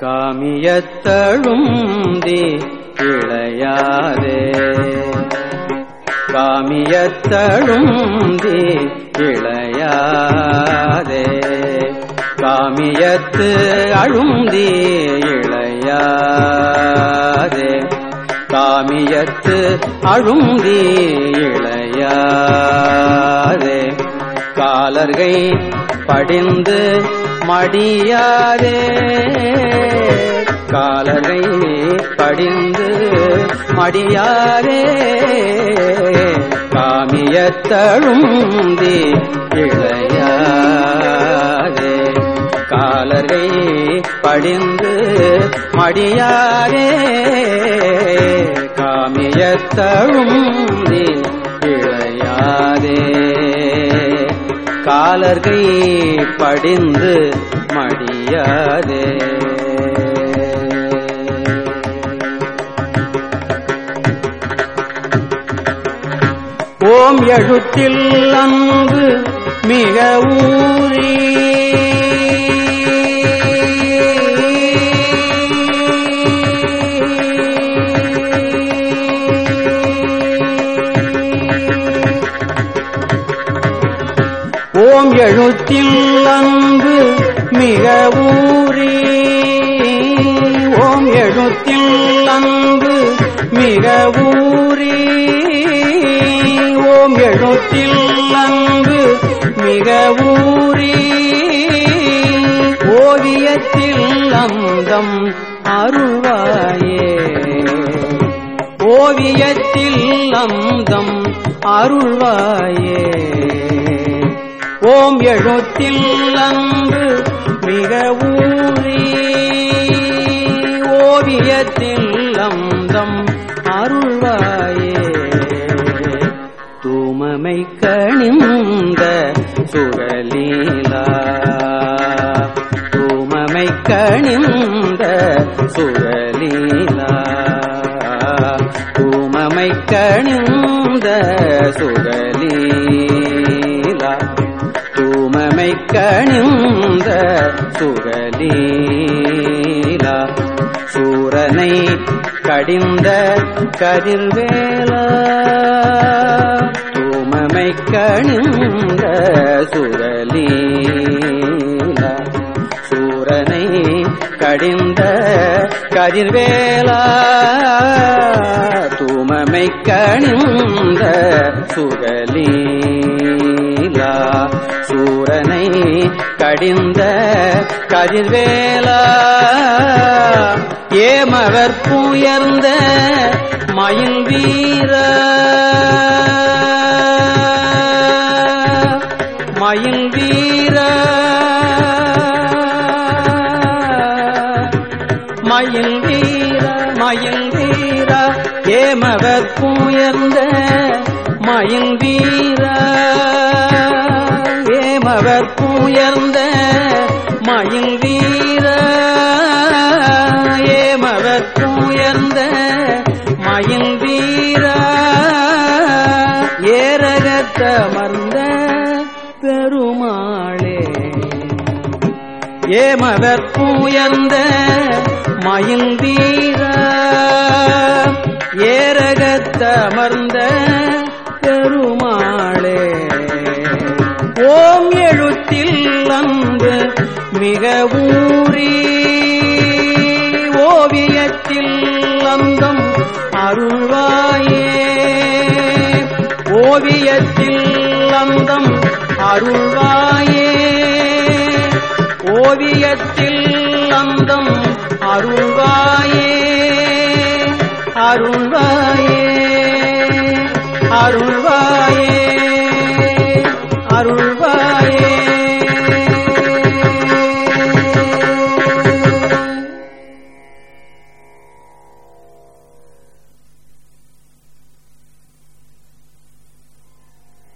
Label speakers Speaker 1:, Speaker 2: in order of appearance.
Speaker 1: காமியத்தழுந்தி இளையாதே காமியத்தழுந்தி இளையாதே காமியத்து அழுந்தி இளையாதே. காமியத்து அழுந்தி இளையாதே. காலர்கை படிந்து மடியாதே. காலரை படிந்து மடியாரே காமியத்தழுந்தி இளையாரே காலரை படிந்து மடியாரே காமியத்தழுந்தி காலர்கை படிந்து மடியாதே. ஓம் எழுத்தில் அன்பு மிக ஊறி ஓம் எழுத்தில் அன்பு மிக ஊரே. ஓம் எழுத்தில் அங்கு மிக ஊரே. ஓம் எழுத்தில் அங்கு மிக ஊரே. ஓவியத்தில் அந்தம் அருள்வாயே ஓவியத்தில் அந்தம் அருள்வாயே. ஓம் எழுத்தில் அன்று மிக ஊறி ஓவியத்தில் அந்தம் அருள்வாயே. தூமமை கணிந்த சுரலீலா. தூமமை கணிந்த சுரலீலா. தூமமை கணிந்த சுழலீலா கணிந்த சுரலீலா. சூரனை கடிந்த கதிர்வேலா. தூமமை கணிந்த சுரலீலா. சூரனை கடிந்த கதிர்வேலா. தூமமை கணிந்த சுரலீ படிந்த கதிர்வேலா. ஏமவர் புயர்ந்த மயில் வீர. மயில் வீர. மயில் வீர மயில் வீர. ஏமவர் புயர்ந்த மயில் வீரா. மவர்புயர்ந்த மயில் வீர. ஏ மவர்புயர்ந்த மயில் வீர. ஏரகத்தமர்ந்த பெருமாளே. ஏமவர் புயர்ந்த மயில் வீர. ஏரகத்தமர்ந்த மிக ஊறி ஓவியத்தில் அந்தம் அருள்வாயே. ஓவியத்தில் அந்தம் அருள்வாயே. ஓவியத்தில் அந்தம் அருள்வாயே. அருள்வாயே அருள்வாயே.